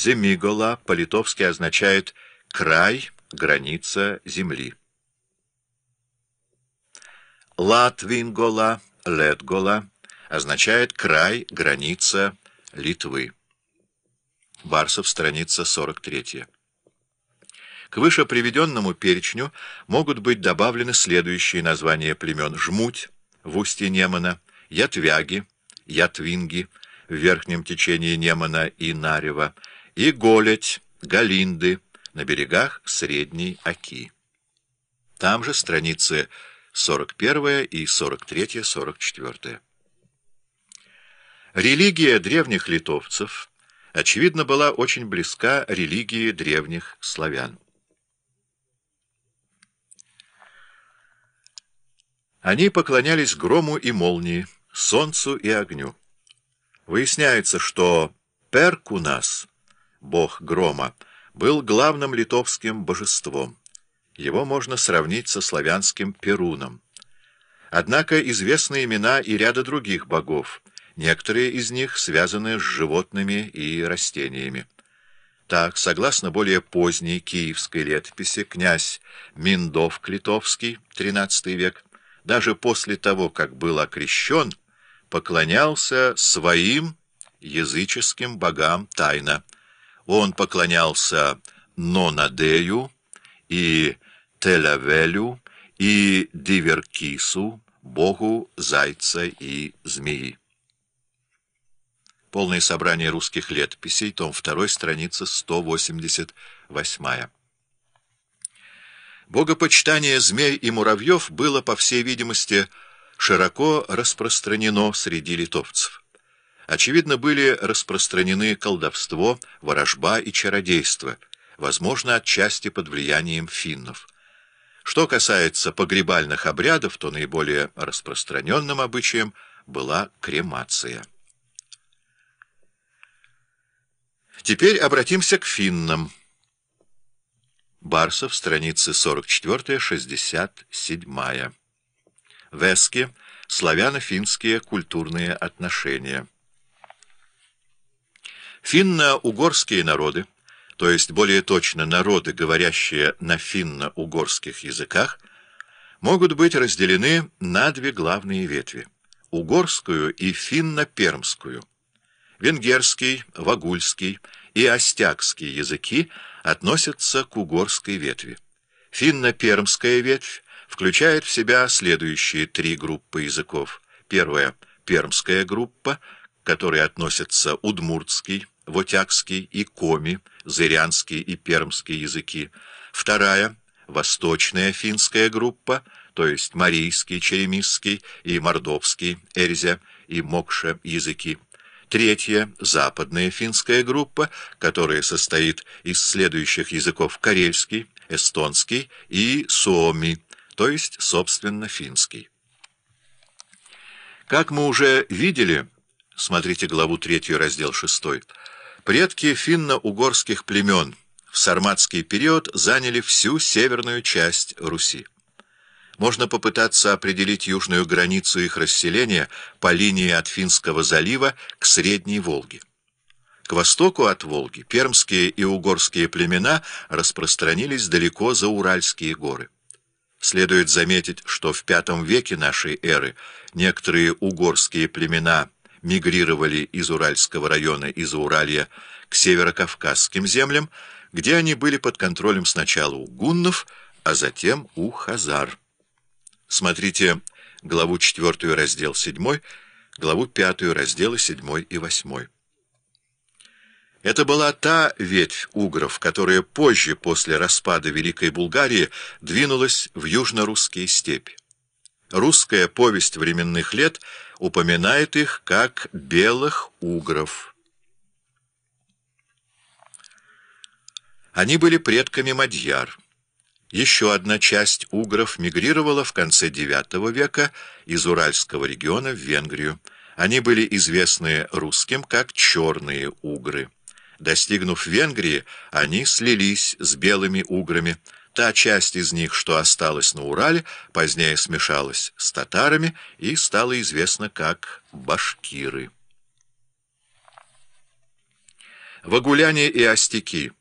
Земигола по-литовски означает «край», «граница земли». Латвингола, Летгола означает «край», «граница Литвы». Барсов, страница 43. К выше приведенному перечню могут быть добавлены следующие названия племен «Жмуть» в устье Немана, «Ятвяги», «Ятвинги» в верхнем течении Немана и Нарева, и Голедь, Галинды на берегах Средней Оки. Там же страницы 41 и 43-44. Религия древних литовцев, очевидно, была очень близка религии древних славян. Они поклонялись грому и молнии, солнцу и огню. Выясняется, что Перкунас, бог грома, был главным литовским божеством. Его можно сравнить со славянским Перуном. Однако известны имена и ряда других богов, некоторые из них связаны с животными и растениями. Так, согласно более поздней киевской летописи, князь Миндов-Клитовский, XIII век, даже после того, как был окрещен, поклонялся своим языческим богам тайно. Он поклонялся Нонадею и Телавелю и Диверкису, богу зайца и змеи. Полное собрание русских летописей, том 2, страница 188. Богопочитание змей и муравьев было, по всей видимости, широко распространено среди литовцев. Очевидно, были распространены колдовство, ворожба и чародейство, возможно, отчасти под влиянием финнов. Что касается погребальных обрядов, то наиболее распространенным обычаем была кремация. Теперь обратимся к финнам. Барсов, страницы 44-67. Вески. Славяно-финские культурные отношения. Финно-угорские народы, то есть более точно народы, говорящие на финно-угорских языках, могут быть разделены на две главные ветви – угорскую и финно-пермскую. Венгерский, вагульский и остякский языки – относятся к угорской ветви. Финно-пермская ветвь включает в себя следующие три группы языков. Первая — пермская группа, к которой относятся удмуртский, вотякский и коми, зырянский и пермский языки. Вторая — восточная финская группа, то есть марийский, черемисский и мордовский, эрзя и мокша языки. Третья — западная финская группа, которая состоит из следующих языков карельский, эстонский и суоми, то есть, собственно, финский. Как мы уже видели, смотрите главу 3, раздел 6, предки финно-угорских племен в сарматский период заняли всю северную часть Руси можно попытаться определить южную границу их расселения по линии от Финского залива к Средней Волге. К востоку от Волги пермские и угорские племена распространились далеко за Уральские горы. Следует заметить, что в V веке нашей эры некоторые угорские племена мигрировали из Уральского района и Зауралья к северокавказским землям, где они были под контролем сначала у гуннов, а затем у хазар. Смотрите главу 4, раздел 7, главу 5, разделы 7 и 8. Это была та ветвь угров, которая позже, после распада Великой Булгарии, двинулась в южно-русские степи. Русская повесть временных лет упоминает их как «белых угров». Они были предками мадьяр. Еще одна часть угров мигрировала в конце IX века из Уральского региона в Венгрию. Они были известны русским как «черные угры». Достигнув Венгрии, они слились с белыми уграми. Та часть из них, что осталась на Урале, позднее смешалась с татарами и стала известна как башкиры. Вагуляне и остяки